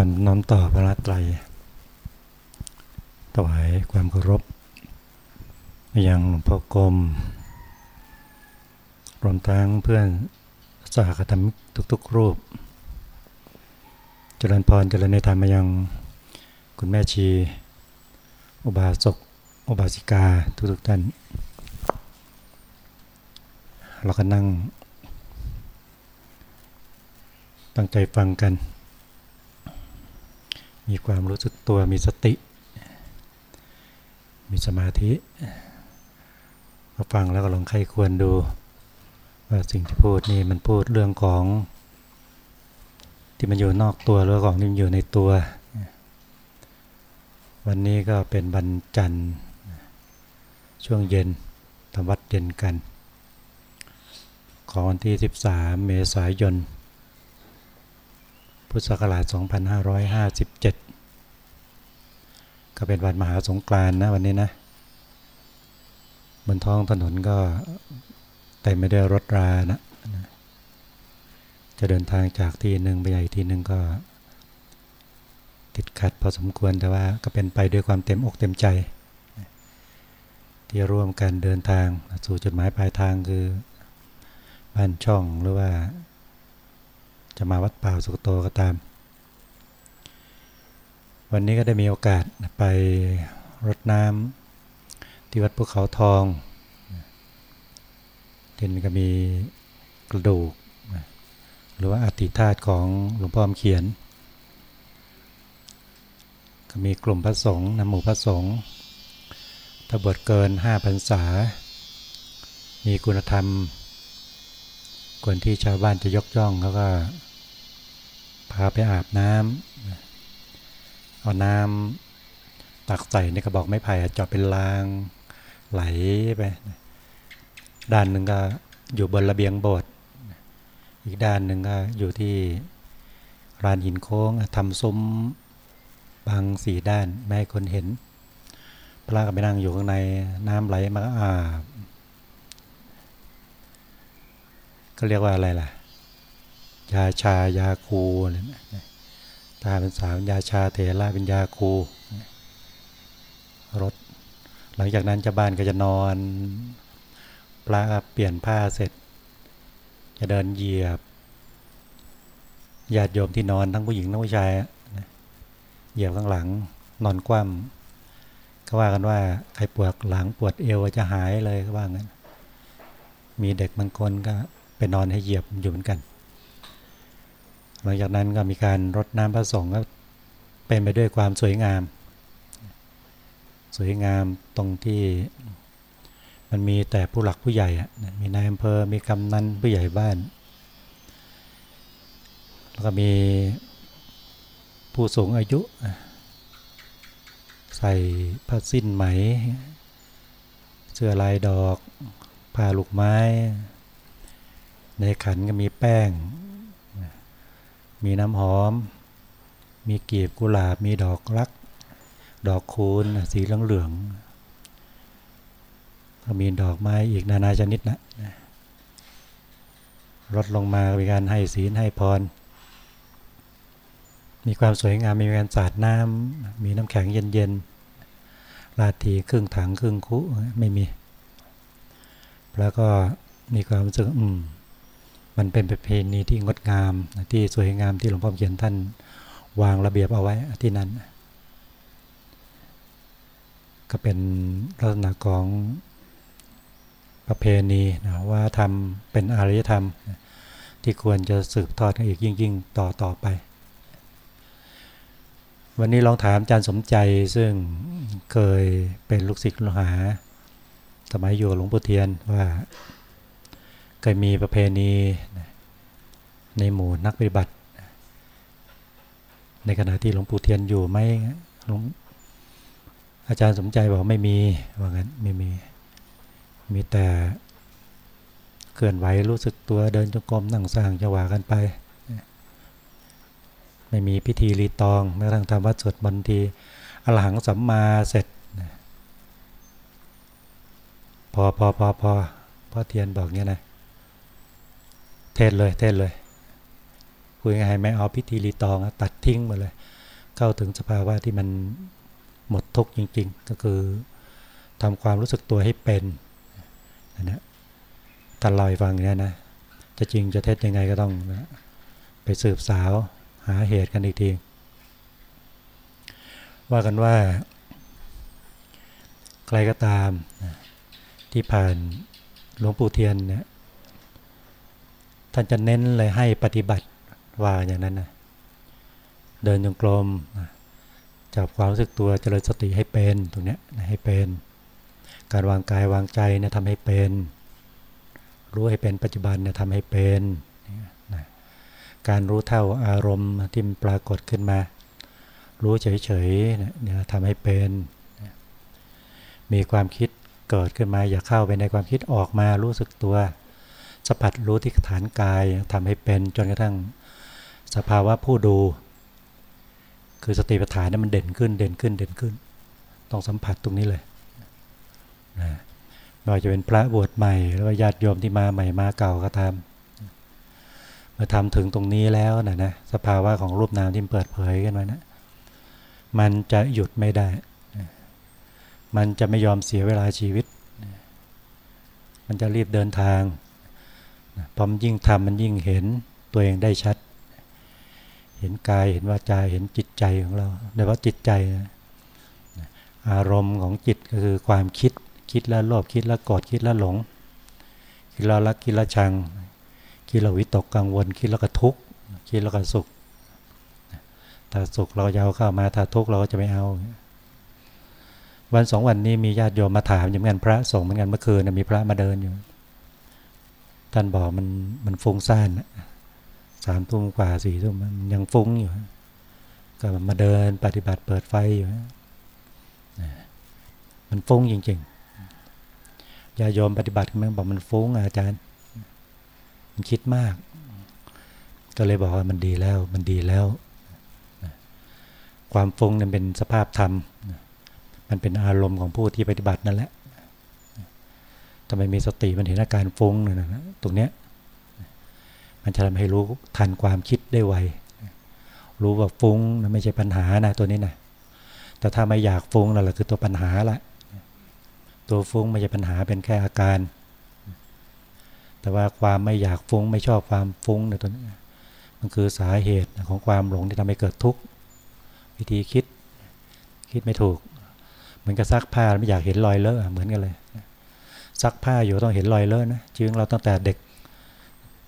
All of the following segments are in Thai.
ก่อนน้อมต่อพระไตรถวายความเคารพยังหลวงพ่อกรมรวมทั้งเพื่อนสาคธรรมทุกๆรูป เจริญพรเจริญในธรรมมายังคุณแม่ชี อุบาสก อุบาสิกาทุกๆท่าน เราก็นั่ง ตั้งใจฟังกัน มีความรู้สึกตัวมีสติ มีสมาธิมาฟังแล้วก็ลองใครควรดู ว่าสิ่งที่พูดนี่มันพูดเรื่องของ ที่มันอยู่นอกตัวหรือของที่มันอยู่ในตัว วันนี้ก็เป็นวันจันทร์ ช่วงเย็นทำวัดเย็นกัน ของวันที่ 13 เมษายน พุทธศักราช 2557 ก็เป็นวันมหาสงกรานต์นะวันนี้นะบนท้องถนนก็เต็มไปด้วยรถรานะจะเดินทางจากที่หนึ่งไปใหญ่ที่หนึ่งก็ ติดขัดพอสมควรแต่ว่าก็เป็นไปด้วยความเต็มอกเต็มใจ ที่ร่วมกันเดินทางสู่จุดหมายปลายทางคือบ้านช่องหรือว่า จะมาวัดป่าสุกโตก็ตาม วันนี้ก็ได้มีโอกาสไปรดน้ำที่วัดภูเขาทองที่นก็มีกระดูก หรือว่าอติธาตุของหลวงพ่ออมเขียน ก็มีกลุ่มพระสงฆ์นำหมู่พระสงฆ์ถ้าบวชเกินห้าพรรษา มีคุณธรรมคนที่ชาวบ้านจะยกย่องเขาก็ พาไปอาบน้ำเอาน้ำตักใส่ในกระบอกไม้ไผ่จาะเป็นรางไหลไป ด้านหนึ่งก็อยู่บนระเบียงโบสถ์อีกด้านหนึ่งก็อยู่ที่รานหินโค้งทำซุ้มบางสี่ด้านไม่ให้คนเห็น พระก็ไปนั่งอยู่ข้างในน้ำไหลมาอาบก็เรียกว่าอะไรล่ะ ยาชายาคูอะไรนะตาเป็นสาวยาชาเถระเป็นยาคูรถ หลังจากนั้นจ้าบ้านก็จะนอนพระเปลี่ยนผ้าเสร็จ จะเดินเหยียบญาติโยมที่นอนทั้งผู้หญิงทั้งผู้ชายเหยียบข้างหลังนอนคว่ำก็ว่ากันว่าใครปวดหลังปวดเอวจะหายเลยก็ว่างั้นมีเด็กบางคนก็ไปนอนให้เหยียบอยู่เหมือนกัน หลังจากนั้นก็มีการรดน้ำพระสงฆ์ก็เป็นไปด้วยความสวยงาม สวยงามตรงที่มันมีแต่ผู้หลักผู้ใหญ่มีนายอำเภอมีกำนันผู้ใหญ่บ้าน แล้วก็มีผู้สูงอายุ ใส่ผ้าสิ้นไหม เสื้อลายดอกผ้าลูกไม้ ในขันก็มีแป้ง มีน้ำหอม มีกีบกุหลาบ มีดอกรัก ดอกคูณสีเหลืองๆก็มีดอกไม้อีกนานาชนิดนะลดลงมามีการให้ศีลให้พร มีความสวยงามมีการสาดน้ำมีน้ำแข็งเย็นๆลาทีครึ่งถังครึ่งคุไม่มี แล้วก็มีความรู้สึกอืม มันเป็นประเพณีที่งดงามที่สวยงามที่หลวงพ่อเขียนท่านวางระเบียบเอาไว้ที่นั้น ก็เป็นลักษณะของประเพณีนะว่าทำเป็นอารยธรรม ที่ควรจะสืบทอดกันอีกยิ่งยิ่งต่อต่อไป วันนี้ลองถามอาจารย์สมใจซึ่งเคยเป็นลูกศิษย์ลูกหา สมัยอยู่หลวงปู่เทียนว่า เคยมีประเพณีในหมู่นักปฏิบัติ ในขณะที่หลวงปู่เทียนอยู่ไหมหลวงอาจารย์สมใจบอกไม่มีว่างั้นไม่มี มีแต่เคลื่อนไหวรู้สึกตัวเดินจงกรมนั่งสร้างจังหวะกันไป ไม่มีพิธีรีตองแม้กระทั่งทำวัดสวดมนทีอรหังสัมมาเสร็จ พอพอพอพอพ่อเทียนบอกเงี้ยนะ เทศเลยเทศเลยพูดง่ายไม่เอาพิธีรีตองตัดทิ้งหมดเลย เข้าถึงสภาวะที่มันหมดทุกข์จริง ๆ ก็คือทำความรู้สึกตัวให้เป็นนะนเล่าให้ฟังเนี่ยนะจะจริงจะเท็จยังไงก็ต้องนะไปสืบสาวหาเหตุกันอีกทีว่ากันว่า ใครก็ตามที่ผ่านหลวงปู่เทียนเนี่ย ท่านจะเน้นเลยให้ปฏิบัติว่าอย่างนั้นนะเดินจงกรมจับความรู้สึกตัวเจริญสติให้เป็นตรงนี้ให้เป็น การวางกายวางใจเนี่ยทำให้เป็น รู้ให้เป็นปัจจุบันเนี่ยทำให้เป็นนะการรู้เท่าอารมณ์ที่ปรากฏขึ้นมา รู้เฉยๆเนี่ยทำให้เป็น มีความคิดเกิดขึ้นมาอย่าเข้าไปในความคิดออกมารู้สึกตัว สัมผัสรู้ที่ฐานกายทำให้เป็นจนกระทั่งสภาวะผู้ดู คือสติปัฏฐานนี่มันเด่นขึ้นเด่นขึ้นเด่นขึ้น ต้องสัมผัสตรงนี้เลยนะไม่ว่าจะเป็นพระบวชใหม่หรือว่าญาติโยมที่มาใหม่มาเก่าก็ตามเมื่อทำถึงตรงนี้แล้วนะนะสภาวะของรูปนามที่เปิดเผยขึ้นมานะมันจะหยุดไม่ได้ มันจะไม่ยอมเสียเวลาชีวิต มันจะรีบเดินทาง พอมยิ่งทำมันยิ่งเห็นตัวเองได้ชัด เห็นกายเห็นวาจาเห็นจิตใจของเราโดยว่าจิตใจนะอารมณ์ของจิตก็คือความคิดคิดแล้วโลภคิดแล้วโกรธคิดแล้วหลง คิดแล้วรักคิดแล้วชัง คิดแล้ววิตกกังวล คิดแล้วก็ทุกข์คิดแล้วก็สุขถ้าสุขเราจะเอาเข้ามาถ้าทุกข์เราก็จะไม่เอา วันสองวันนี้มีญาติโยมมาถามอย่างนั้นพระสงฆ์เหมือนกันเมื่อคืนมีพระมาเดินอยู่ ท่านบอกมันมันฟุ้งซ่านสามทุ่มกว่าสี่ทุ่มมันยังฟุ้งอยู่ ก็มาเดินปฏิบัติเปิดไฟอยู่มันฟุ้งจริงๆอย่าโยมปฏิบัติมันบอกมันฟุ้งอาจารย์ มันคิดมาก ก็เลยบอกว่ามันดีแล้ว มันดีแล้ว ความฟุ้งนั้นเป็นสภาพธรรม มันเป็นอารมณ์ของผู้ที่ปฏิบัตินั่นแหละ ทำไมมีสติมันเห็นอาการฟุ้งนี่ยนะตรงเนี้ยมันจะทำให้รู้ทันความคิดได้ไวรู้ว่าฟุ้งนะไม่ใช่ปัญหานะตัวนี้นะแต่ถ้าไม่อยากฟุ้งนั่นแหละคือตัวปัญหาละตัวฟุ้งไม่ใช่ปัญหาเป็นแค่อาการ แต่ว่าความไม่อยากฟุ้งไม่ชอบความฟุ้งในตัวนี้มันคือสาเหตุของความหลงที่ทำให้เกิดทุกข์วิธีคิดคิดไม่ถูก เหมือนกับซักผ้าไม่อยากเห็นรอยเลอะเหมือนกันเลย ซักผ้าอยู่ต้องเห็นรอยเลอะนะชีวิตเราตั้งแต่เด็ก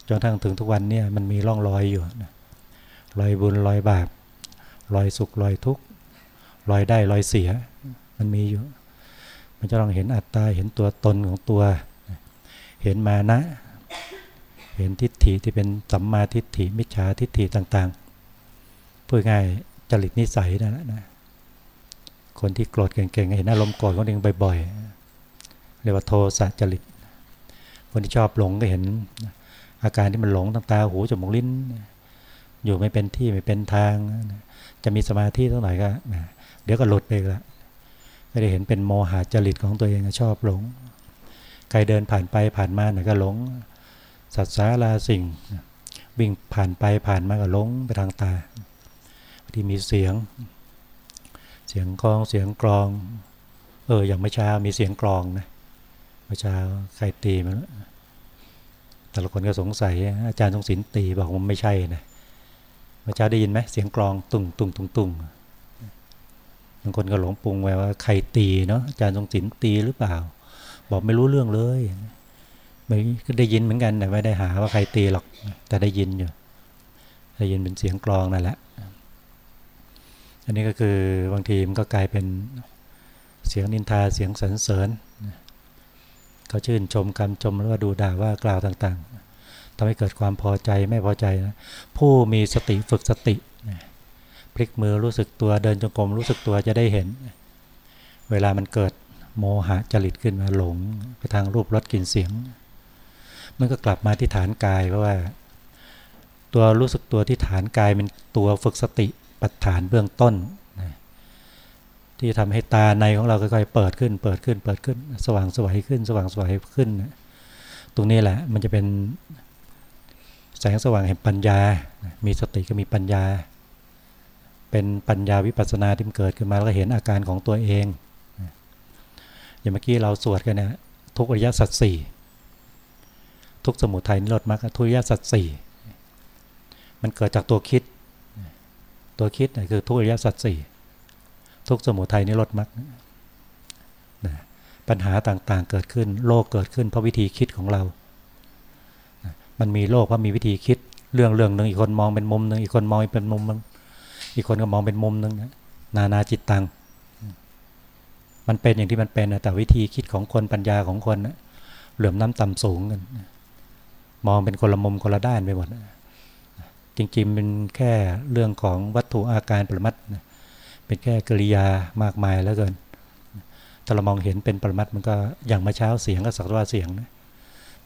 จนทั้งถึงทุกวันเนี่ยมันมีร่องรอยอยู่นะรอยบุญรอยบาปรอยสุขรอยทุกข์รอยได้รอยเสีย มันมีอยู่ มันจะต้องเห็นอัตตาเห็นตัวตนของตัว เห็นมานะ เห็นทิฏฐิที่เป็นสัมมาทิฏฐิมิจฉาทิฏฐิต่างๆพูดง่ายจริตนิสัยนั่นแหละนะคนที่โกรธเก่งๆเห็นอารมณ์โกรธเขาเองบ่อยๆ เรียกว่าโทสะจริต คนที่ชอบหลงก็เห็น อาการที่มันหลงตั้งตาหูจมูกลิ้น อยู่ไม่เป็นที่ไม่เป็นทาง จะมีสมาธิเท่าไหร่ก็เดี๋ยวก็หลุดไปละก็ได้เห็นเป็นโมหะจริตของตัวเองชอบหลง ใครเดินผ่านไปผ่านมาหน่อยก็หลง สัตว์สาราสิ่ง วิ่งผ่านไปผ่านมาก็หลงไปทางตาที่มีเสียง เสียงกลองเสียงกลอง เอออย่างไม่ช้ามีเสียงกลองนะ มื่อเช้าใครตีมันแต่ละคนก็สงสัย อาจารย์ทรงศิลตีบอกมันไม่ใช่นะเมื่อเช้าได้ยินไหมเสียงกลองตุงตุงตุงตุงบางคนก็หลงปรุงไว้ว่าใครตีเนาะอาจารย์ทรงศิลตีหรือเปล่า บอกไม่รู้เรื่องเลยไม่ก็ได้ยินเหมือนกันแต่ไม่ได้หาว่าใครตีหรอก แต่ได้ยินอยู่ได้ยินเป็นเสียงกลองนั่นแหละ อันนี้ก็คือบางทีมันก็กลายเป็นเสียงนินทาเสียงสรรเสริญ เขาชื่นชมคำชมหรือว่าดูด่าว่ากล่าวต่างๆทำให้เกิดความพอใจไม่พอใจนะผู้มีสติฝึกสติพลิกมือรู้สึกตัวเดินจงกรมรู้สึกตัวจะได้เห็น เวลามันเกิดโมหะจริตขึ้นมาหลงไปทางรูปรสกลิ่นเสียง มันก็กลับมาที่ฐานกายเพราะว่า ตัวรู้สึกตัวที่ฐานกายเป็นตัวฝึกสติปัฏฐานเบื้องต้น ที่ทำให้ตาในของเราค่อยๆเปิดขึ้น เปิดขึ้น เปิดขึ้น สว่างสวยขึ้น สว่างสวยขึ้น ตรงนี้แหละมันจะเป็นแสงสว่างแห่งปัญญา มีสติก็มีปัญญา เป็นปัญญาวิปัสสนาที่เกิดขึ้นมาแล้วก็เห็นอาการของตัวเอง อย่างเมื่อกี้เราสวดกันนะทุกอริยสัจสี่ทุกสมุทัยนิโรธมรรคทุกริยสัจสี่มันเกิดจากตัวคิด ตัวคิดคือทุกอริยสัจสี่ ทุกสมุทัยนิโรธมรรคปัญหาต่างๆเกิดขึ้น โลกเกิดขึ้นเพราะวิธีคิดของเรา มันมีโลกเพราะมีวิธีคิด เรื่องเรื่องหนึ่งอีกคนมองเป็นมุมหนึ่งอีกคนมองเป็นมุมนึงอีกคนก็มองเป็นมุมหนึ่งนานาจิตตัง มันเป็นอย่างที่มันเป็นนะแต่วิธีคิดของคนปัญญาของคนเหลื่อมน้ำต่ำสูงกัน มองเป็นคนละมุมคนละด้านไปหมด จริงๆเป็นแค่เรื่องของวัตถุอาการปรมัต เป็นแค่กริยามากมายแล้วเกินถ้าเรามองเห็นเป็นปรมัตมันก็อย่างมาเช้าเสียงก็สักว่าเสียงนะ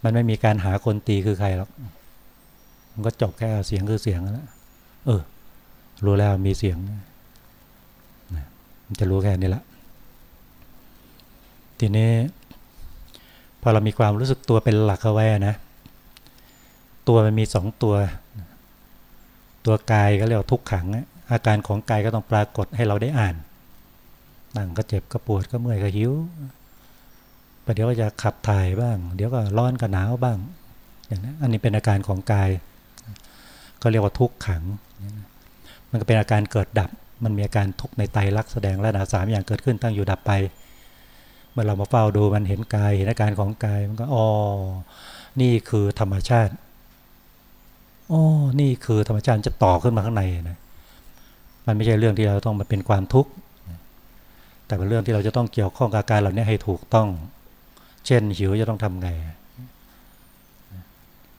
มันไม่มีการหาคนตีคือใครหรอก มันก็จบแค่เสียงคือเสียงแล้วเออ รู้แล้วมีเสียงมันจะรู้แค่นี้ละ ทีนี้ พอเรามีความรู้สึกตัวเป็นหลักเอาไว้นะ ตัวมันมีสองตัว ตัวกายก็เรียกว่าทุกขังอ อาการของกายก็ต้องปรากฏให้เราได้อ่าน นั่งก็เจ็บก็ปวดก็เมื่อยก็หิวประเดี๋ยวก็จะขับถ่ายบ้าง เดี๋ยวก็ร้อนก็หนาวบ้าง อย่างนั้นอันนี้เป็นอาการของกาย ก็เรียกว่าทุกขัง มันก็เป็นอาการเกิดดับ มันมีอาการทุกในไตรักแสดงและนาสามอย่างเกิดขึ้นตั้งอยู่ดับไป เมื่อเรามาเฝ้าดูมันเห็นกายเห็นอาการของกายมันก็อ๋อนี่คือธรรมชาติอ๋อนี่คือธรรมชาติจะต่อขึ้นมาข้างในนะ มันไม่ใช่เรื่องที่เราต้องมาเป็นความทุกข์ แต่เป็นเรื่องที่เราจะต้องเกี่ยวข้องกับการเหล่านี้ให้ถูกต้อง เช่นหิวจะต้องทำไง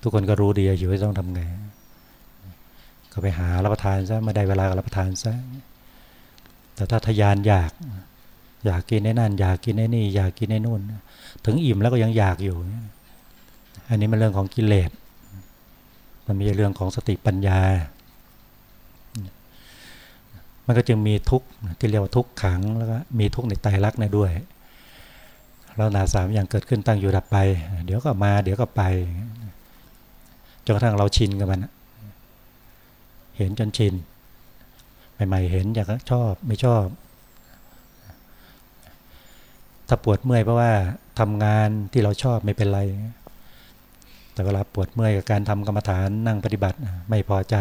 ทุกคนก็รู้ดีหิวจะต้องทำไง ก็ไปหารับประทานซะไม่ได้เวลาก็รับประทานซะ แต่ถ้าทยานอยาก อยากกินในนั่น อยากกินในนี่ อยากกินในนู่น ถึงอิ่มแล้วก็ยังอยากอยู่ อันนี้มันเรื่องของกิเลส มันไม่ใช่เรื่องของสติปัญญา มันก็จึงมีทุกข์ที่เรียกว่าทุกขังแล้วก็มีทุกข์ในไตรลักษณ์ในด้วยแล้วนาสามอย่างเกิดขึ้นตั้งอยู่ดับไป เดี๋ยวก็มา เดี๋ยวก็ไปจนกระทั่งเราชินกับมันเห็นจนชินใหม่ๆเห็นอยากชอบไม่ชอบ ถ้าปวดเมื่อยเพราะว่าทำงานที่เราชอบไม่เป็นไร แต่เวลาปวดเมื่อยกับการทำกรรมฐานนั่งปฏิบัติไม่พอใจ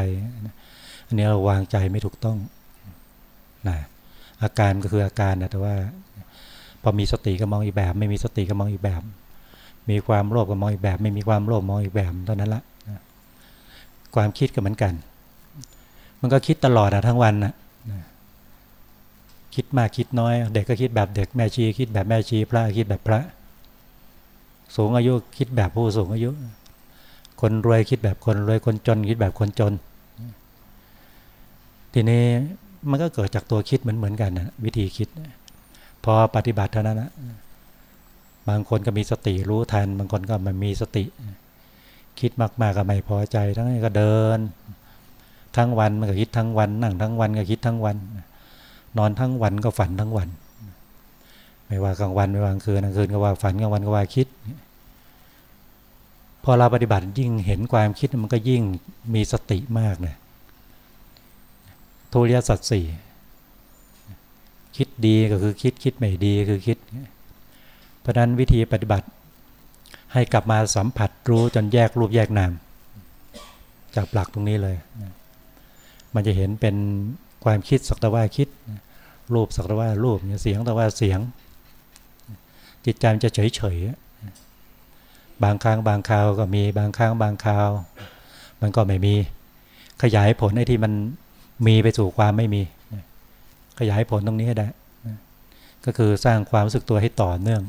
อันนี้เราวางใจไม่ถูกต้อง นะอาการก็คืออาการนะแต่ว่า พอมีสติก็มองอีกแบบ ไม่มีสติก็มองอีกแบบ มีความโลภก็มองอีกแบบ ไม่มีความโลภมองอีกแบบเท่านั้นละความคิดก็เหมือนกัน มันก็คิดตลอดอะทั้งวันนะคิดมากคิดน้อย เด็กก็คิดแบบเด็กแม่ชี คิดแบบแม่ชี พระคิดแบบพระ สูงอายุคิดแบบผู้สูงอายุ คนรวยคิดแบบคนรวยคนจน คิดแบบคนจน ทีนี้ มันก็เกิดจากตัวคิดเหมือนเหมือนกันนะวิธีคิด พอปฏิบัติเท่านั้นนะบางคนก็มีสติรู้ทัน บางคนก็มันมีสติ คิดมากๆก็ไม่พอใจ ทั้งนี้ก็เดิน ทั้งวันมันก็คิดทั้งวัน นั่งทั้งวันก็คิดทั้งวัน นอนทั้งวันก็ฝันทั้งวัน ไม่ว่ากลางวันไม่ว่ากลางคืนกลางคืนก็ว่าฝันกลางวันก็ว่าคิด พอเราปฏิบัติยิ่งเห็นความคิดมันก็ยิ่งมีสติมากเลย ทุริยสัตว์สี่คิดดีก็คือคิดคิดไม่ดีคือคิด เพราะนั้นวิธีปฏิบัติให้กลับมาสัมผัสรู้จนแยกรูปแยกนาม จากหลักตรงนี้เลย มันจะเห็นเป็นความคิดสักแต่ว่าคิด รูปสักแต่ว่ารูปเสียงแต่ว่าเสียง จิตใจมันจะเฉยเฉยบางครั้งบางคราวก็มีบางครั้งบางคราว มันก็ไม่มีขยายผลไอ้ที่มัน มีไปสู่ความไม่มี ขยายผลตรงนี้ให้ได้ ก็คือสร้างความรู้สึกตัวให้ต่อเนื่อง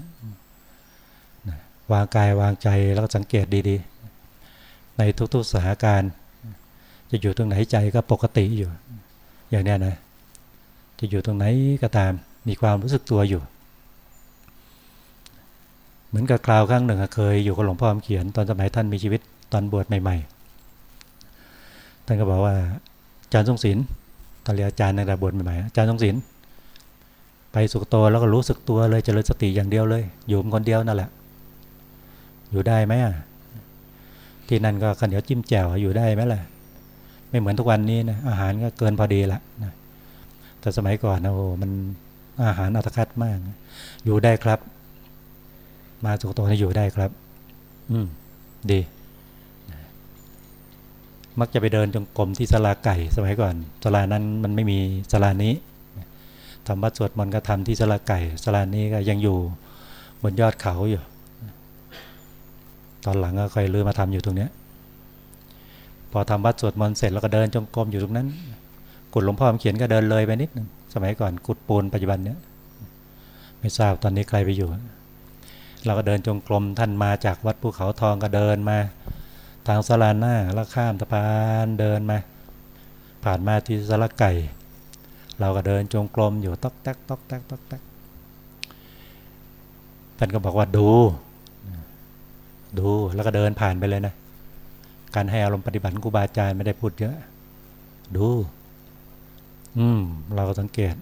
วางกายวางใจแล้วก็สังเกตดีๆ ในทุกๆสถานการณ์ จะอยู่ตรงไหนใจก็ปกติอยู่ อย่างนี้นะ จะอยู่ตรงไหนก็ตาม มีความรู้สึกตัวอยู่ เหมือนกับคราวครั้งหนึ่งเคยอยู่กับหลวงพ่อเขียนตอนสมัยท่านมีชีวิตตอนบวชใหม่ ๆ ท่านก็บอกว่า จารย์ทรงศิลป์ตอนเรียนอาจารย์ในระบทใหม่ๆอาจารย์ทรงศิลป์ไปสุขโตแล้วก็รู้สึกตัวเลยเจริญสติอย่างเดียวเลย อยู่คนเดียวนั่นแหละ อยู่ได้ไหมอะที่นั่นก็ข้าวเหนียวจิ้มแจ่วอยู่ได้ไหมล่ะ ไม่เหมือนทุกวันนี้นะอาหารก็เกินพอดีละนะแต่สมัยก่อนนะโอ้มันอาหารอัตคัดมาก อยู่ได้ครับ มาสุกโตนี่อยู่ได้ครับ อืม ดี มักจะไปเดินจงกรมที่สลาไก่สมัยก่อนสลานั้นมันไม่มีสลานี้ทำวัดสวดมนต์ก็ทำที่สลาไก่สลานี้ก็ยังอยู่บนยอดเขาอยู่ ตอนหลังก็ค่อยลือมาทำอยู่ตรงเนี้ยพอทำวัดสวดมนต์เสร็จแล้วก็เดินจงกรมอยู่ตรงนั้น กุดหลวงพ่อเขียนก็เดินเลยไปนิดนึงสมัยก่อนกุดปูนปัจจุบันเนี้ยไม่ทราบตอนนี้ใครไปอยู่ เราก็เดินจงกรมท่านมาจากวัดภูเขาทองก็เดินมา ทางสลาหน้าแล้วข้ามสะพานเดินมาผ่านมาที่สละไก่ เราก็เดินจงกรมอยู่ตอกแตกตอกแตกตอกแตกท่านก็บอกว่าดู ดูแล้วก็เดินผ่านไปเลยนะ การให้อารมณ์ปฏิบัติครูบาอาจารย์ไม่ได้พูดเยอะ ดู อืม เราก็สังเกต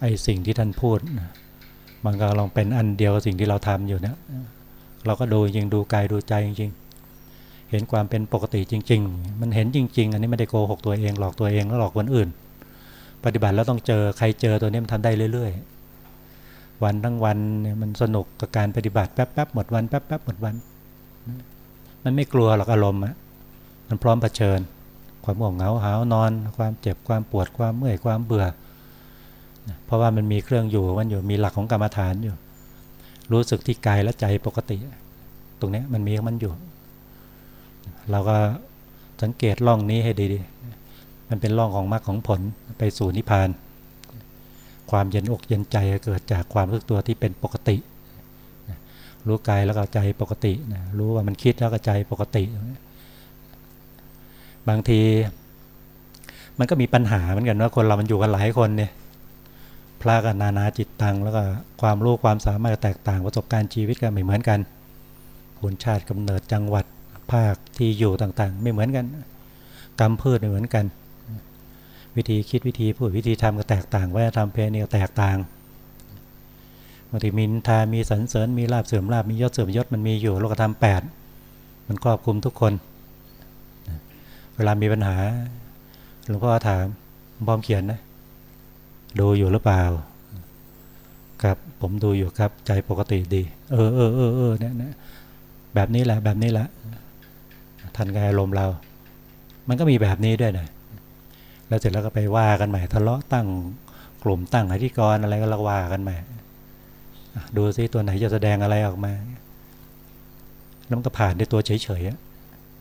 ไอ้สิ่งที่ท่านพูดมันก็ลองเป็นอันเดียวกับสิ่งที่เราทำอยู่เนะเราก็ดูจริงดูกายดูใจจริงๆ เห็นความเป็นปกติจริง ๆ มันเห็นจริง ๆ อันนี้ไม่ได้โกหกตัวเองหลอกตัวเองแล้วหลอกคนอื่น ปฏิบัติแล้วต้องเจอใครเจอตัวนี้มันทำได้เรื่อย ๆ วันทั้งวันเนี่ยมันสนุกกับการปฏิบัติแป๊บๆหมดวันแป๊บๆหมดวัน มันไม่กลัวหรอกอารมณ์อะมันพร้อมเผชิญ ความห่วงเหงาหาวนอน ความเจ็บความปวดความเมื่อยความเบื่อ เพราะว่ามันมีเครื่องอยู่มันอยู่มีหลักของกรรมฐานอยู่ รู้สึกที่กายและใจปกติ ตรงนี้มันมีมันอยู่ เราก็สังเกตร่องนี้ให้ดีๆมันเป็นร่องของมรรคของผลไปสู่นิพพาน ความเย็นอกเย็นใจเกิดจากความรู้ตัวที่เป็นปกติ รู้กายแล้วก็ใจปกตินะรู้ว่ามันคิดแล้วก็ใจปกติ บางทีมันก็มีปัญหาเหมือนกันว่าคนเรามันอยู่กันหลายคนเนี่ยพระกันนานาจิตตัง แล้วก็ความรู้ความสามารถแตกต่างประสบการณ์ชีวิตกันไม่เหมือนกันภูนชาติกำเนิดจังหวัด ภาคที่อยู่ต่างๆ ไม่เหมือนกัน กรรมพืชไม่เหมือนกัน วิธีคิดวิธีพูดวิธีทำก็แตกต่างวัฒนธรรมเพณีก็แตกต่างบางทีมีนินทามีสรรเสริญมีลาบเสื่อมลาบมียศเสื่อมยศมันมีอยู่โลกธรรมแปดมันครอบคลุมทุกคน เวลามีปัญหาหลวงพ่อถามพร้อมเขียนนะดูอยู่หรือเปล่า ครับผมดูอยู่ครับใจปกติดี เออเออเออเออเนี่ยแบบนี้แหละแบบนี้แหละ ทันกายลมเรา มันก็มีแบบนี้ด้วยนะแล้วเสร็จแล้วก็ไปว่ากันใหม่ทะเลาะตั้งกลุ่มตั้งอธิกรอะไรก็ละว่ากันใหม่ดูซิตัวไหนจะแสดงอะไรออกมาแล้วมันก็ผ่านด้วยตัวเฉย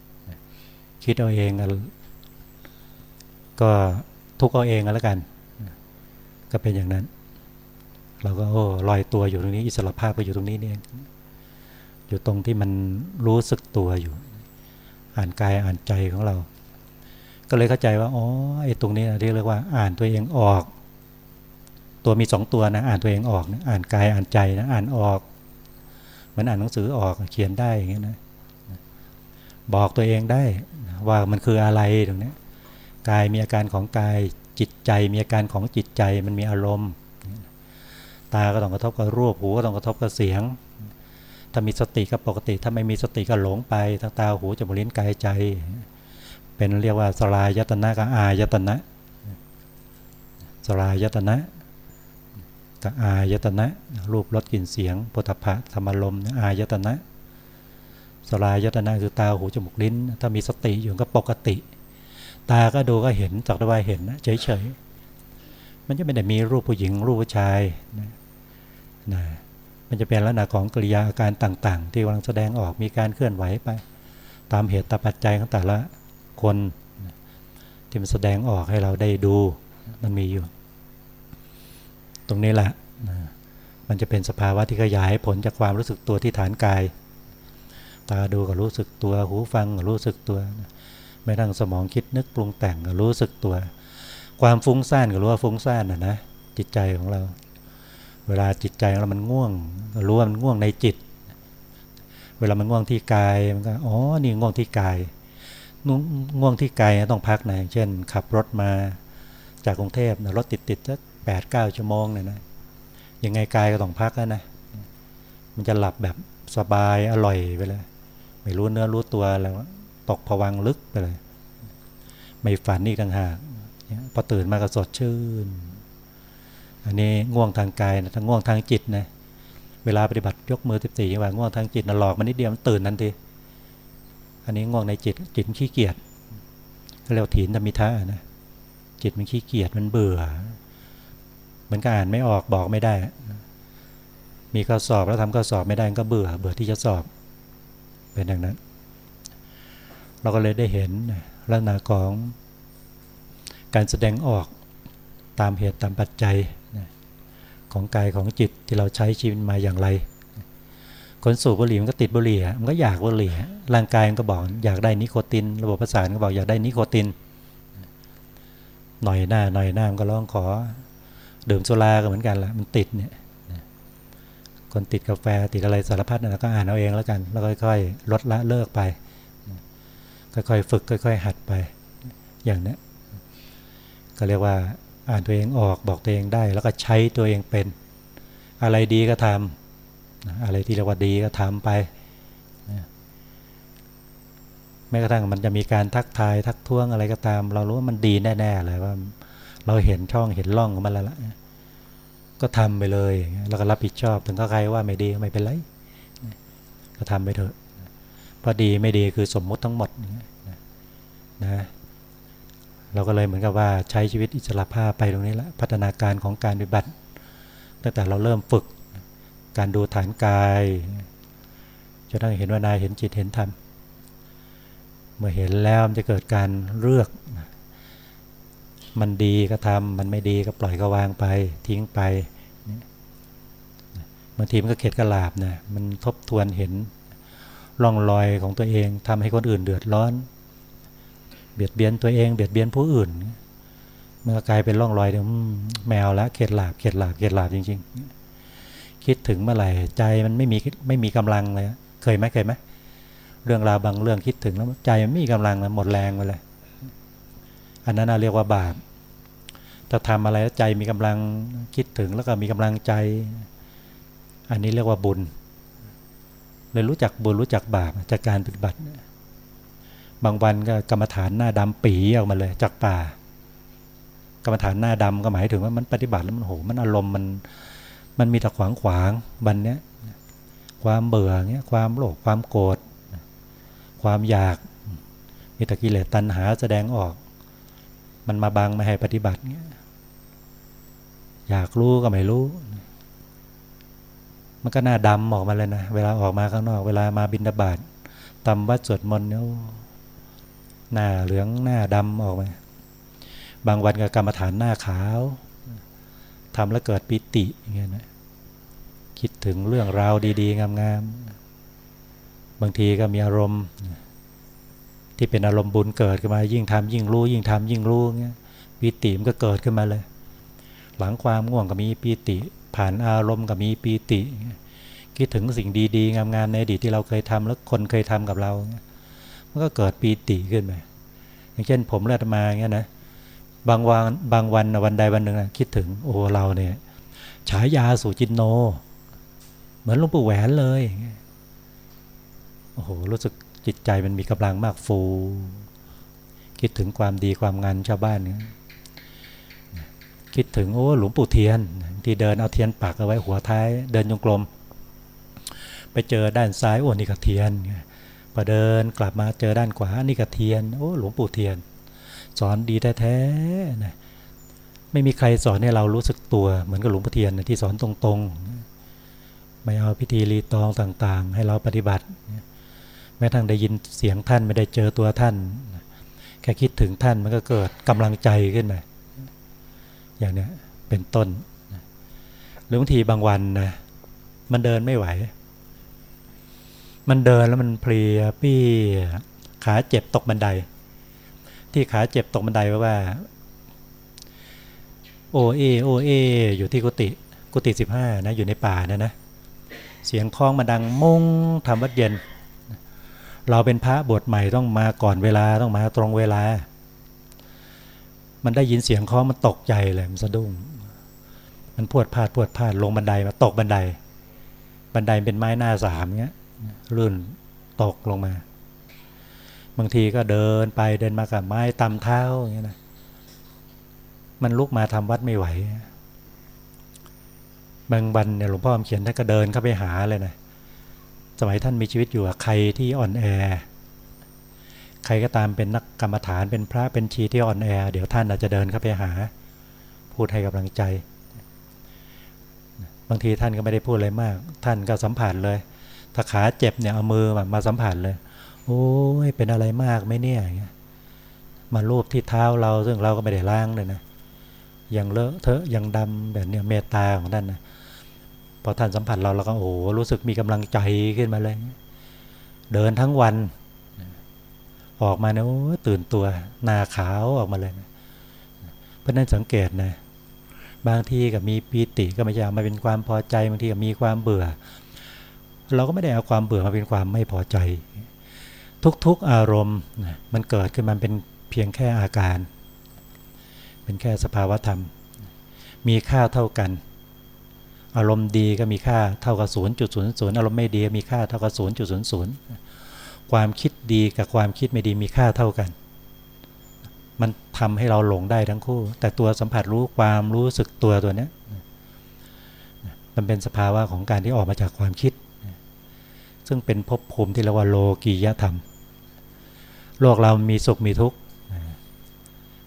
ๆคิดเอาเองก็ทุกเอาเองแล้วกัน ก็เป็นอย่างนั้น เราก็โอ้ลอยตัวอยู่ตรงนี้ อิสระภาพก็อยู่ตรงนี้นี่เองอยู่ตรงที่มันรู้สึกตัวอยู่ อ่านกายอ่านใจของเรา ก็เลยเข้าใจว่าอ๋อไอ้ตรงนี้ที่เรียกว่าอ่านตัวเองออก ตัวมีสองตัวนะอ่านตัวเองออกนะอ่านกายอ่านใจนะอ่านออกเหมือนอ่านหนังสือออกเขียนได้อย่างเงี้ยนะบอกตัวเองได้ว่ามันคืออะไรตรงนี้กายมีอาการของกายจิตใจมีอาการของจิตใจมันมีอารมณ์ ตาก็ต้องกระทบกับรูปหูก็ต้องกระทบกับเสียง ถ้ามีสติก็ปกติ ถ้าไม่มีสติก็หลงไปทางตาหูจมูกลิ้นกายใจ เป็นเรียกว่าสลายยตนะกับอายตนะสลายยตนะกับอายตนะ รูปรสกลิ่นเสียงปุถะธรรมลมอายตนะสลายยตนะคือตาหูจมูกลิ้น ถ้ามีสติอยู่ก็ปกติ ตาก็ดูก็เห็นจักรวาเห็นเฉยๆมันจะไม่ได้มีรูปผู้หญิงรูปผู้ชายนะนะ มันจะเป็นลักษณะของกริยาอาการต่าง ๆ ที่กำลังแสดงออกมีการเคลื่อนไหวไป ตามเหตุตามปัจจัยของแต่ละคนที่มันแสดงออกให้เราได้ดูมันมีอยู่ ตรงนี้แหละมันจะเป็นสภาวะที่ขยายผลจากความรู้สึกตัวที่ฐานกาย ตาดูก็รู้สึกตัวหูฟังก็รู้สึกตัวไม่ตั้งสมองคิดนึกปรุงแต่งก็รู้สึกตัว ความฟุ้งซ่านก็รู้ว่าฟุ้งซ่านนะนะจิตใจของเรา เวลาจิตใจของเรามันง่วง รู้ว่ามันง่วงในจิต เวลามันง่วงที่กายมันก็อ๋อนี่ง่วงที่กายง่วงที่กายต้องพักนะเช่น ขับรถมาจากกรุงเทพนะรถติดติดสักแปดเก้าชั่วโมงเนี่ยนะยังไงกายก็ต้องพักแล้วนะ มันจะหลับแบบสบายอร่อยไปเลย ไม่รู้เนื้อรู้ตัวแล้ว ตกผวังลึกไปเลย ไม่ฝันนี่ต่างหากพอตื่นมาก็สดชื่น อันนี้ง่วงทางกายนะถ้าง่วงทางจิตนะเวลาปฏิบัติยกมือสิบสี่ว่าง่วงทางจิตนะหลอกมันนิดเดียวมันตื่นทันทีอันนี้ง่วงในจิตจิตขี้เกียจก็เรียกถีนธรรมิทะนะจิตมันขี้เกียจมันเบื่อ มันก็อ่านไม่ออกบอกไม่ได้ มีข้อสอบแล้วทำข้อสอบไม่ได้ก็เบื่อ เบื่อที่จะสอบ เป็นอย่างนั้น เราก็เลยได้เห็นลักษณะของการแสดงออกตามเหตุตามปัจจัย ของกายของจิตที่เราใช้ชีวิตมาอย่างไร คนสูบบุหรี่มันก็ติดบุหรี่มันก็อยากบุหรี่ร่างกายมันก็บอกอยากได้นิโคติน ระบบประสาทก็บอกอยากได้นิโคติน หน่อยหน้าหน่อยหน้ามันก็ร้องขอ ดื่มโซลาก็เหมือนกันละมันติดเนี่ยคนติดกาแฟติดอะไรสารพัดนะก็อ่านเอาเองแล้วกัน แล้วค่อยๆลดละเลิกไป ค่อยๆฝึกค่อย ๆ หัดไปอย่างนี้ก็เรียกว่า อ่านตัวเองออกบอกตัวเองได้ แล้วก็ใช้ตัวเองเป็น อะไรดีก็ทำอะไรที่เรียกว่าดีก็ทำไปแม้กระทั่งมันจะมีการทักทายทักท้วงอะไรก็ตาม เรารู้ว่ามันดีแน่ๆเลยว่า เราเห็นช่องเห็นร่องของมันแล้วละก็ทำไปเลยแล้วก็รับผิดชอบถึงก็ใครว่าไม่ดีไม่เป็นไรก็ทำไปเถอะพอดีไม่ดีคือสมมุติทั้งหมดนะ เราก็เลยเหมือนกับว่าใช้ชีวิตอิสระภาพไปตรงนี้แล้วพัฒนาการของการปฏิบัติตั้งแต่เราเริ่มฝึก การดูฐานกายจนต้องเห็นว่านายเห็นจิตเห็นธรรมเมื่อเห็นแล้วมันจะเกิดการเลือก มันดีก็ทำมันไม่ดีก็ปล่อยก็วางไป ทิ้งไปบางทีมันก็เข็ดกระลาบนะมันทบทวนเห็นร่องรอยของตัวเองทำให้คนอื่นเดือดร้อน เบียดเบียนตัวเองเบียดเบียนผู้อื่น เมื่อกลายเป็นร่องรอยเดี๋ยแมวละเข็ดหลาบเข็ดหลาบเข็ดหลาบจริง ๆ คิดถึงเมื่อไหร่ใจมันไม่มีไม่มีกำลังเลยเคยไหมเคยไหมเรื่องราวบางเรื่องคิดถึงแล้วใจมันไม่มีกำลังเลยหมดแรงไปเลยอันนั้นเรียกว่าบาปถ้าทำอะไรแล้วใจมีกำลังคิดถึงแล้วก็มีกำลังใจ อันนี้เรียกว่าบุญเลยรู้จักบุญรู้จักบาปจากการปฏิบัติ บางวันก็กรรมฐานหน้าดำปีออกมาเลยจากป่า กรรมฐานหน้าดำก็หมายถึงว่ามันปฏิบัติแล้วมันโหมันอารมณ์มันมันมีแต่ขวางขวางบันเนี้ยความเบื่อเงี้ยความโลภความโกรธความอยากมีตะกิเลสตัณหาแสดงออก มันมาบังไม่ให้ปฏิบัติเงี้ยอยากรู้ก็ไม่รู้ มันก็หน้าดำออกมาเลยนะ เวลาออกมาข้างนอก เวลามาบินดาบาดตำวัดสวดมนต์เนี่ย หน้าเหลืองหน้าดำออกมาบางวันก็กรรมฐานหน้าขาวทำแล้วเกิดปิติอย่างเงี้ยนะคิดถึงเรื่องราวดีๆ งามๆ บางทีก็มีอารมณ์ ที่เป็นอารมณ์บุญเกิดขึ้นมา ยิ่งทำยิ่งรู้ ยิ่งทำยิ่งรู้เงี้ยปิติมันก็เกิดขึ้นมาเลย หลังความง่วงก็มีปิติ ผ่านอารมณ์ก็มีปิติ คิดถึงสิ่งดีๆ งามๆในอดีตที่เราเคยทำแล้วคนเคยทำกับเราเงี้ย มันก็เกิดปีติขึ้นมาอย่างเช่นผมเลือดมาเงี้ยนะบางวันบางวันวันใดวันหนึ่งคิดถึงโอ้เราเนี่ยฉายาสู่จินโน เหมือนหลวงปู่แหวนเลยโอ้โหรู้สึกจิตใจมันมีกำลังมากฟู คิดถึงความดีความงานชาวบ้านเนี่ยคิดถึงโอ้หลวงปู่เทียน ที่เดินเอาเทียนปักเอาไว้หัวท้าย เดินยงกลม ไปเจอด้านซ้ายโอ้นี่ก็เทียน พอเดินกลับมาเจอด้านขวานี่กระเทียนโอ้หลวงปู่เทียน สอนดีแท้ๆนะไม่มีใครสอนให้เรารู้สึกตัวเหมือนกับหลวงปู่เทียนที่สอนตรงๆ ไม่เอาพิธีรีตองต่างๆ ให้เราปฏิบัติ แม้ทั้งได้ยินเสียงท่านไม่ได้เจอตัวท่าน แค่คิดถึงท่านมันก็เกิดกำลังใจขึ้นมาอย่างนี้เป็นต้นหรือบางทีบางวันนะมันเดินไม่ไหว มันเดินแล้วมันเพลียปี้ขาเจ็บตกบันได ที่ขาเจ็บตกบันไดเพราะว่า โอเอโอเออยู่ที่กุฏิกุฏิสิบห้านะอยู่ในป่านะนะ เสียงคล้องมาดังมงทำวัดเย็น เราเป็นพระบวชใหม่ต้องมาก่อนเวลาต้องมาตรงเวลา มันได้ยินเสียงคล้องมันตกใจเลยมันสะดุ้งมันพวดพลาดพวดพลาดลงบันไดมาตกบันได บันไดเป็นไม้หน้าสามเงี้ย ลื่นตกลงมา บางทีก็เดินไปเดินมากับไม้ตำเท้าอย่างเงี้ยนะมันลุกมาทำวัดไม่ไหว บางวันเนี่ยหลวงพ่อเขียนท่านก็เดินเข้าไปหาเลยนะสมัยท่านมีชีวิตอยู่ใครที่อ่อนแอ ใครก็ตามเป็นนักกรรมฐานเป็นพระเป็นชีที่อ่อนแอ เดี๋ยวท่านอาจจะเดินเข้าไปหา พูดให้กำลังใจ บางทีท่านก็ไม่ได้พูดอะไรมาก ท่านก็สัมผัสเลย ถ้าขาเจ็บเนี่ยเอามือมาสัมผัสเลย โอ้ยเป็นอะไรมากไหมเนี่ยมาลูบที่เท้าเราซึ่งเราก็ไม่ได้ล้างเลยนะยังเลอะเทอะยังดำแบบเนี้ยเมตตาของท่านนะพอท่านสัมผัสเราเราก็โอ้รู้สึกมีกำลังใจขึ้นมาเลย เดินทั้งวัน ออกมาเนี่ยตื่นตัวหน้าขาวออกมาเลยนะเพราะนั้นสังเกตนะบางทีก็มีปีติก็ไม่ใช่มาเป็นความพอใจบางทีก็มีความเบื่อ เราก็ไม่ได้เอาความเบื่อมาเป็นความไม่พอใจ ทุกๆอารมณ์มันเกิดขึ้นมันเป็นเพียงแค่อาการ เป็นแค่สภาวธรรม มีค่าเท่ากัน อารมณ์ดีก็มีค่าเท่ากับศูนย์จุดศูนย์ศูนย์อารมณ์ไม่ดีมีค่าเท่ากับศูนย์จุดศูนย์ศูนย์ความคิดดีกับความคิดไม่ดีมีค่าเท่ากัน มันทำให้เราหลงได้ทั้งคู่ แต่ตัวสัมผัสรู้ความรู้สึกตัวตัวนี้มันเป็นสภาวะของการที่ออกมาจากความคิด ซึ่งเป็นภพภูมิที่เรียกว่าโลกียธรรม โลกเรามีสุขมีทุกข์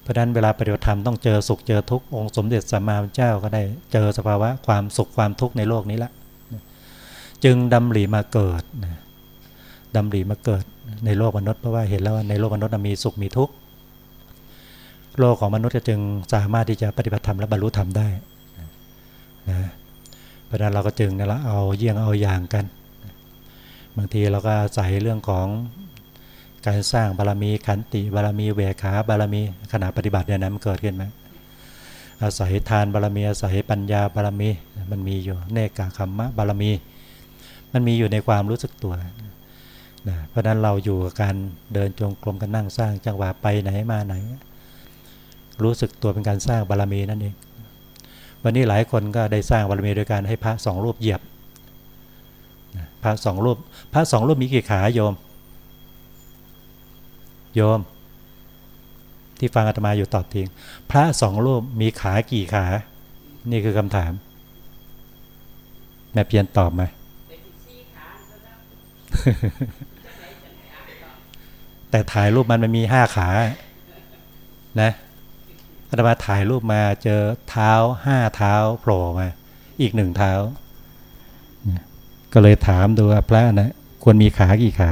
เพราะนั้นเวลาปฏิบัติธรรมต้องเจอสุขเจอทุกข์องค์สมเด็จสัมมาสัมพุทธเจ้าก็ได้เจอสภาวะความสุขความทุกข์ในโลกนี้ละจึงดำหลีมาเกิดดำหลีมาเกิดในโลกมนุษย์เพราะว่าเห็นแล้วว่าในโลกมนุษย์มีสุขมีทุกข์โลกของมนุษย์จึงสามารถที่จะปฏิบัติธรรมและบรรลุธรรมได้นะเพราะนั้นเราก็จึงนี่ละเอาเยี่ยงเอาอย่างกัน บางทีเราก็ใส่เรื่องของการสร้างบารมีขันติบารมีเวขาบารมีขณะปฏิบัติเนี่ยนะมันเกิดขึ้นไหมอาศัยทานบารมีอาศัยปัญญาบารมีมันมีอยู่เนกาคัมมะบารมี มันมีอยู่ในความรู้สึกตัวนะเพราะนั้นเราอยู่กับการเดินจงกรมกันนั่งสร้างจังหวะไปไหนมาไหน รู้สึกตัวเป็นการสร้างบารมีนั่นเองวันนี้หลายคนก็ได้สร้างบารมีโดยการให้พระสองรูปเหยียบ พระสองรูป พระสองรูปมีกี่ขาโยม โยม ที่ฟังอาตมาอยู่ตอบทิ้งพระสองรูปมีขากี่ขา นี่คือคำถาม แม่เพียนตอบไหมแต่ถ่ายรูปมันมันมีห้าขา นะอาตมาถ่ายรูปมาเจอเท้าห้าเท้าโผล่มา อีกหนึ่งเท้า ก็เลยถามดูว่าพระนะควรมีขากี่ขา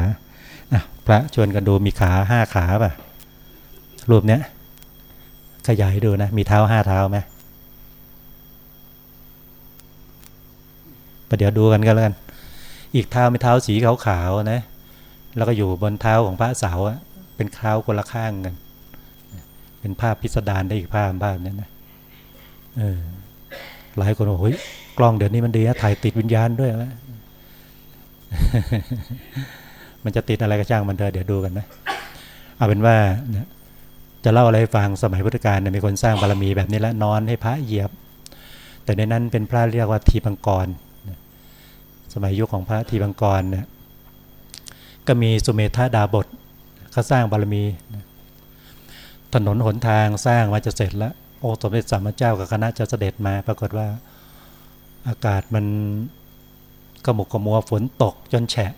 พระชวนกันดูมีขาห้าขาป่ะ รูปเนี้ยขยายดูนะ มีเท้าห้าเท้าไหมประเดี๋ยวดูกันก็แล้วกัน อีกเท้ามีเท้าสีขาวๆนะ แล้วก็อยู่บนเท้าของพระเสาอะเป็นเท้าคนละข้างกัน เป็นภาพพิสดารได้อีกภาพภาพนี้นะเออหลายคนบอกเฮ้ยกล้องเดี๋ยวนี้มันดีนะถ่ายติดวิญญาณด้วยนะ มันจะติดอะไรก็ช่างมันเถอะเดี๋ยวดูกันนะ เอาเป็นว่าจะเล่าอะไรให้ฟังสมัยพุทธกาลเนี่ยมีคนสร้างบารมีแบบนี้แล้วนอนให้พระเหยียบ แต่ในนั้นเป็นพระเรียกว่าทีบังกร สมัยยุคของพระทีบังกรเนี่ยก็มีสุเมธาดาบทเขาสร้างบารมี ถนนหนทางสร้างมาจะเสร็จแล้ว โอ้สมเด็จสัมมาเจ้ากับคณะจะเสด็จมาปรากฏว่าอากาศมัน กระหมกกระมัวฝนตกจนแฉะ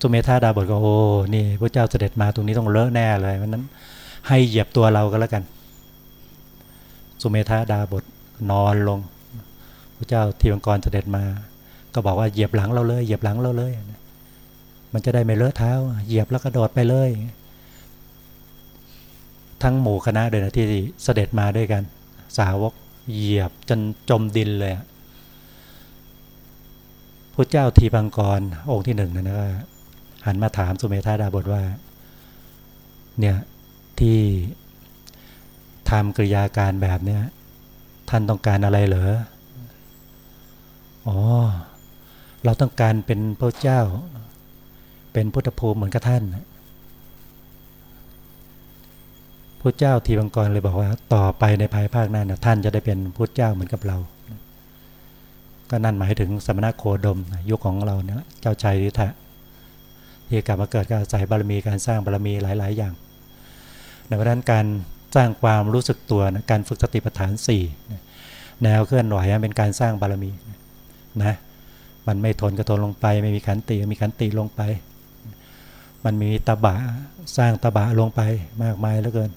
สุเมธาดาบทก็โอ้นี่พระเจ้าเสด็จมาตรงนี้ต้องเลอะแน่เลยเพราะนั้น ให้เหยียบตัวเราก็แล้วกัน สุเมธาดาบทนอนลงพระเจ้าทีวังกรเสด็จมา ก็บอกว่าเหยียบหลังเราเลย เหยียบหลังเราเลย มันจะได้ไม่เลอะเท้า เหยียบแล้วก็โดดไปเลย ทั้งหมู่คณะเลยนที่เสด็จมาด้วยกัน สาวกเหยียบจนจมดินเลย พระเจ้าทีพังกรองค์ที่หนึ่งนะนะหันมาถามสุเมธาดาบทว่า เนี่ยที่ทำกริยาการแบบเนี้ยท่านต้องการอะไรเหรอ อ๋อ เราต้องการเป็นพระเจ้า เป็นพุทธภูมิเหมือนกับท่านพระเจ้าทีบังกรเลยบอกว่า ต่อไปในภายภาคหน้านะท่านจะได้เป็นพุทธเจ้าเหมือนกับเรา ก็นั่นหมายถึงสมณะโคดม ยุคของเราเนี่ยเจ้าชายฤทธะที่กลับมาเกิดการอาศัยบารมีการสร้างบารมีหลาย ๆ อย่างในเพราะนั้นการสร้างความรู้สึกตัวนะการฝึกสติปัฏฐาน4แนวเคลื่อนไหวเป็นการสร้างบารมีนะมันไม่ทนก็ทนลงไป ไม่มีขันติมีขันติลงไป มันมีตบะสร้างตบะลงไปมากมายเหลือเกิน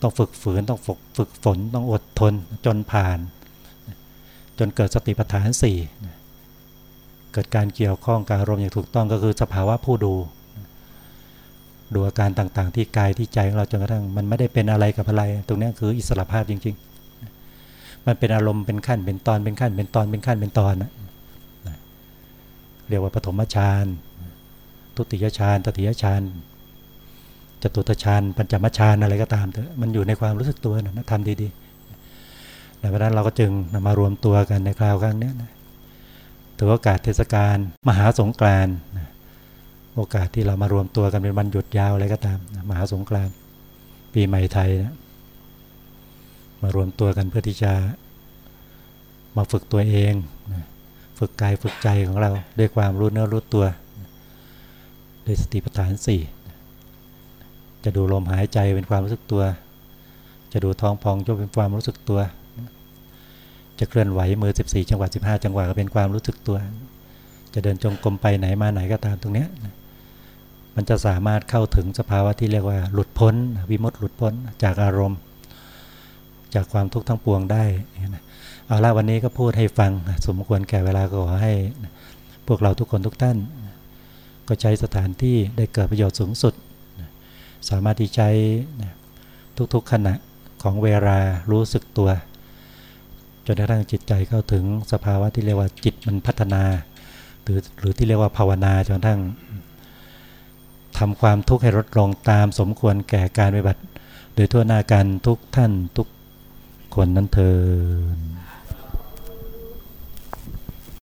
ต้องฝึกฝืนต้องฝึกฝึกฝนต้องอดทนจนผ่าน จนเกิดสติปัฏฐานสี่เกิดการเกี่ยวข้องกับอารมณ์อย่างถูกต้องก็คือสภาวะผู้ดู ดูอาการต่างๆ ที่กายที่ใจของเราจนกระทั่งมันไม่ได้เป็นอะไรกับอะไร ตรงนี้คืออิสระภาพจริง ๆ มันเป็นอารมณ์เป็นขั้นเป็นตอนเป็นขั้นเป็นตอนเป็นขั้นเป็นตอนนะเรียกว่าปฐมฌานทุติยฌานตติยฌานจตุตฌานปัญจมฌานอะไรก็ตามเถอะมันอยู่ในความรู้สึกตัวนะทำดีๆ ดังนั้นเราก็จึงมารวมตัวกันในคราวครั้งนี้นะถือโอกาสเทศกาลมหาสงกรานต์โอกาสที่เรามารวมตัวกันเป็นวันหยุดยาวอะไรก็ตามมหาสงกรานต์ปีใหม่ไทยนะมารวมตัวกันเพื่อที่จะมาฝึกตัวเองนะฝึกกายฝึกใจของเราด้วยความรู้เนื้อรู้ตัวด้วยสติปัฏฐานสี่จะดูลมหายใจเป็นความรู้สึกตัว จะดูท้องพองยุบเป็นความรู้สึกตัว จะเคลื่อนไหวมือ 14 จังหวะ 15 จังหวะก็เป็นความรู้สึกตัว จะเดินจงกรมไปไหนมาไหนก็ตามตรงนี้มันจะสามารถเข้าถึงสภาวะที่เรียกว่าหลุดพ้น วิมุตติหลุดพ้นจากอารมณ์ จากความทุกข์ทั้งปวงได้เอาละวันนี้ก็พูดให้ฟังสมควรแก่เวลาก็ขอให้ พวกเราทุกคนทุกท่าน ก็ใช้สถานที่ได้เกิดประโยชน์สูงสุด สามารถที่ใช้ทุกๆขณะของเวลารู้สึกตัว จนกระทั่งจิตใจเข้าถึงสภาวะที่เรียกว่าจิตมันพัฒนา หรือหรือที่เรียกว่าภาวนาจนกระทั่งทำความทุกข์ให้ลดลงตามสมควรแก่การปฏิบัติ โดยทั่วหน้ากันทุกท่านทุกคนนั้นเธอ